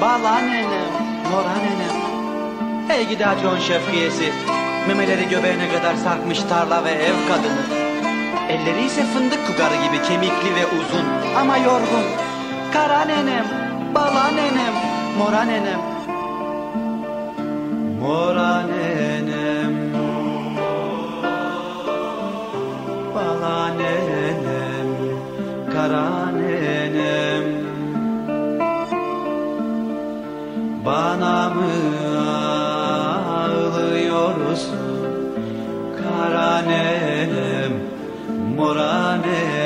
Bala nenem, Nora nenem. Ey gidi John şefkiyesi. Memeleri göbeğine kadar sarkmış tarla ve ev kadını. Elleri ise fındık kugarı gibi kemikli ve uzun ama yorgun. Kara nenem, bala nenem, mora nenem. Mora nenem. Bala nenem, kara nenem. Bana mı ağlıyorsun kara nenem, mora nenem?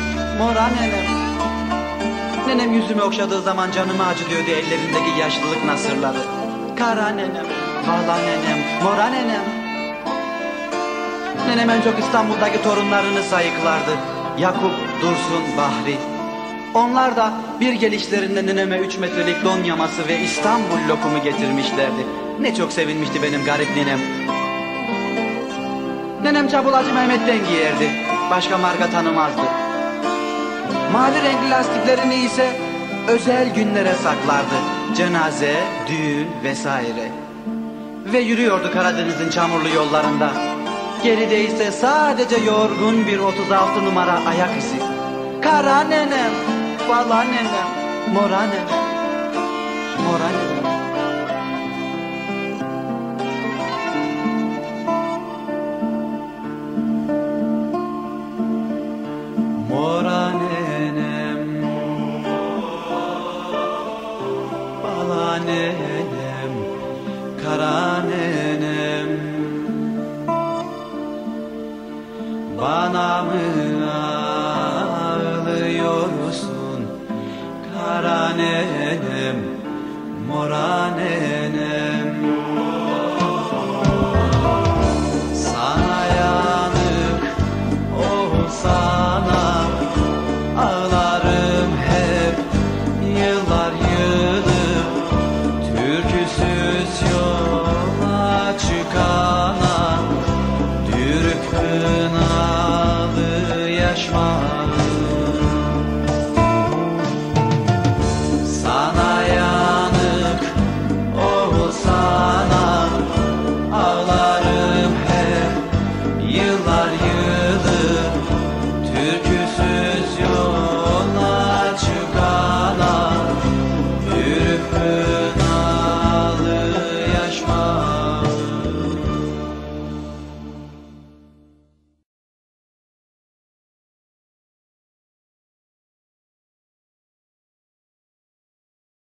mora nenem? Nenem yüzümü okşadığı zaman canımı acıtıyordu ellerindeki yaşlılık nasırları. Kara nenem, bala nenem, mora nenem? Nenem en çok İstanbul'daki torunlarını sayıklardı. Yakup, Dursun, Bahri. Onlar da bir gelişlerinde neneme üç metrelik don yaması ve İstanbul lokumu getirmişlerdi. Ne çok sevinmişti benim garip nenem. Nenem Çabulacı Mehmet'ten giyerdi. Başka marka tanımazdı. Mavi renkli lastiklerini ise özel günlere saklardı. Cenaze, düğün vesaire. Ve yürüyordu Karadeniz'in çamurlu yollarında. Geride ise sadece yorgun bir 36 numara ayak izi. Kara nenem, bala nenem, mora nenem, mora nenem. Nenem Kara nenem Bana mı ağlıyorsun Kara nenem Mora nenem